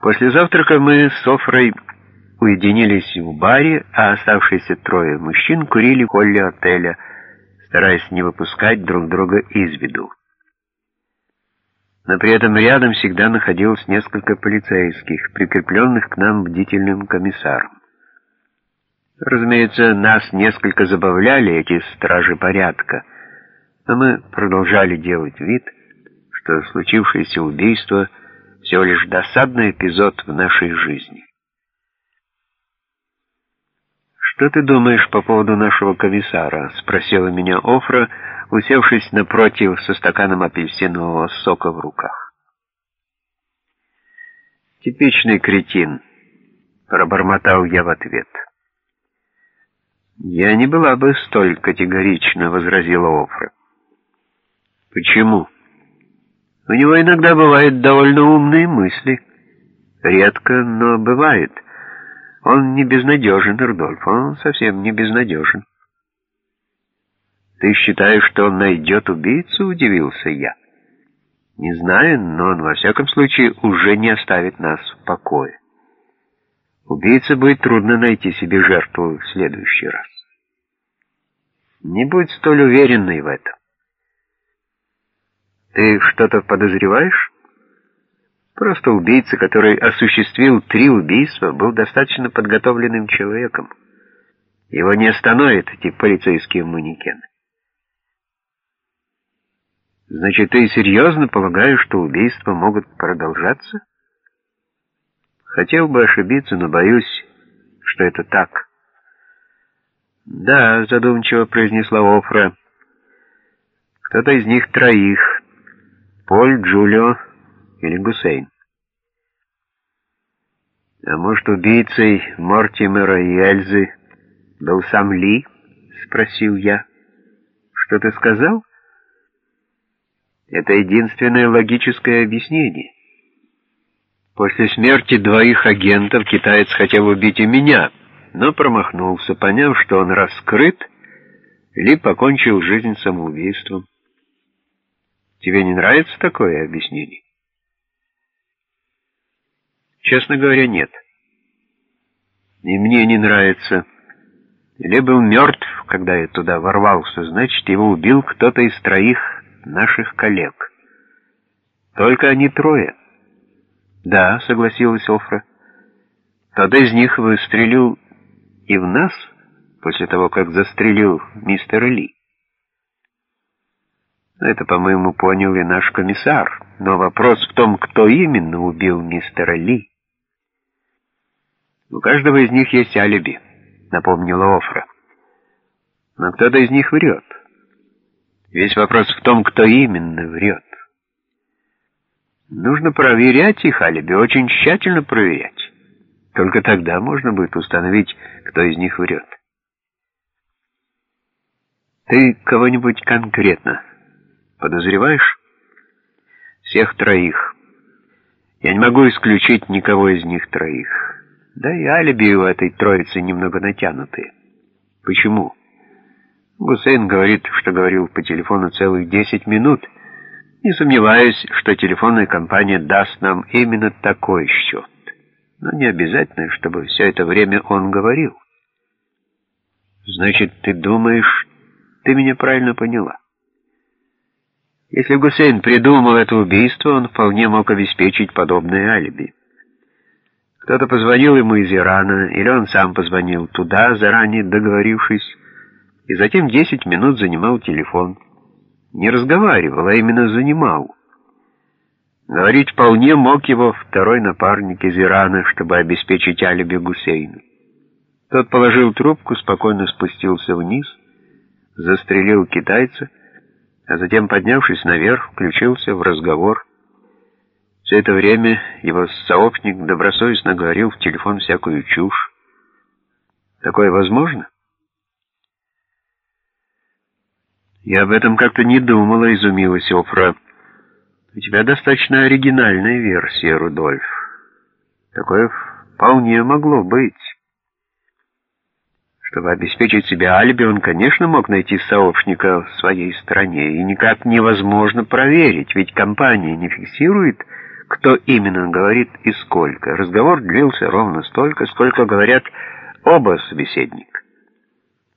После завтрака мы с Софрой уединились в баре, а оставшиеся трое мужчин курили в холле отеля, стараясь не выпускать друг друга из виду. Но при этом рядом всегда находилось несколько полицейских, прикрепленных к нам бдительным комиссаром. Разумеется, нас несколько забавляли эти стражи порядка, но мы продолжали делать вид, что случившееся убийство всего лишь досадный эпизод в нашей жизни. «Что ты думаешь по поводу нашего комиссара?» — спросила меня Офра, усевшись напротив со стаканом апельсинового сока в руках. «Типичный кретин», — пробормотал я в ответ. «Я не была бы столь категорична», — возразила Офра. «Почему?» «У него иногда бывают довольно умные мысли. Редко, но бывает». Он не безнадежен, Рудольф, он совсем не безнадежен. Ты считаешь, что он найдет убийцу, удивился я. Не знаю, но он во всяком случае уже не оставит нас в покое. Убийце будет трудно найти себе жертву в следующий раз. Не будь столь уверенной в этом. Ты что-то подозреваешь? Просто убийца, который осуществил три убийства, был достаточно подготовленным человеком. Его не остановят эти полицейские манекены. Значит, ты серьезно полагаешь, что убийства могут продолжаться? Хотел бы ошибиться, но боюсь, что это так. Да, задумчиво произнесла Офра. Кто-то из них троих. Поль, Джулио или Гусейн. А может, убийцей Мортимера и Эльзы был сам Ли? Спросил я. Что ты сказал? Это единственное логическое объяснение. После смерти двоих агентов китаец хотел убить и меня, но промахнулся, поняв, что он раскрыт, Ли покончил жизнь самоубийством. Тебе не нравится такое объяснение? Честно говоря, нет. И мне не нравится. Или был мертв, когда я туда ворвался, значит, его убил кто-то из троих наших коллег. Только они трое. Да, согласилась Офра. Кто-то из них выстрелил и в нас, после того, как застрелил мистера Ли. Это, по-моему, понял и наш комиссар. Но вопрос в том, кто именно убил мистера Ли. У каждого из них есть алиби, напомнила Офра. Но кто-то из них врет. Весь вопрос в том, кто именно врет. Нужно проверять их алиби, очень тщательно проверять. Только тогда можно будет установить, кто из них врет. Ты кого-нибудь конкретно подозреваешь? Всех троих. Я не могу исключить никого из них троих. Да и алиби у этой троицы немного натянутые. Почему? Гусейн говорит, что говорил по телефону целых 10 минут. Не сомневаюсь, что телефонная компания даст нам именно такой счет. Но не обязательно, чтобы все это время он говорил. Значит, ты думаешь, ты меня правильно поняла? Если Гусейн придумал это убийство, он вполне мог обеспечить подобное алиби. Кто-то позвонил ему из Ирана, или он сам позвонил туда, заранее договорившись, и затем 10 минут занимал телефон. Не разговаривал, а именно занимал. Говорить вполне мог его второй напарник из Ирана, чтобы обеспечить алиби Гусейну. Тот положил трубку, спокойно спустился вниз, застрелил китайца, а затем, поднявшись наверх, включился в разговор все это время его сообщник добросовестно говорил в телефон всякую чушь. Такое возможно? Я об этом как-то не думала, изумилась Офра. У тебя достаточно оригинальная версия, Рудольф. Такое вполне могло быть. Чтобы обеспечить себе алиби, он, конечно, мог найти сообщника в своей стране, и никак невозможно проверить, ведь компания не фиксирует кто именно говорит и сколько. Разговор длился ровно столько, сколько говорят оба собеседника.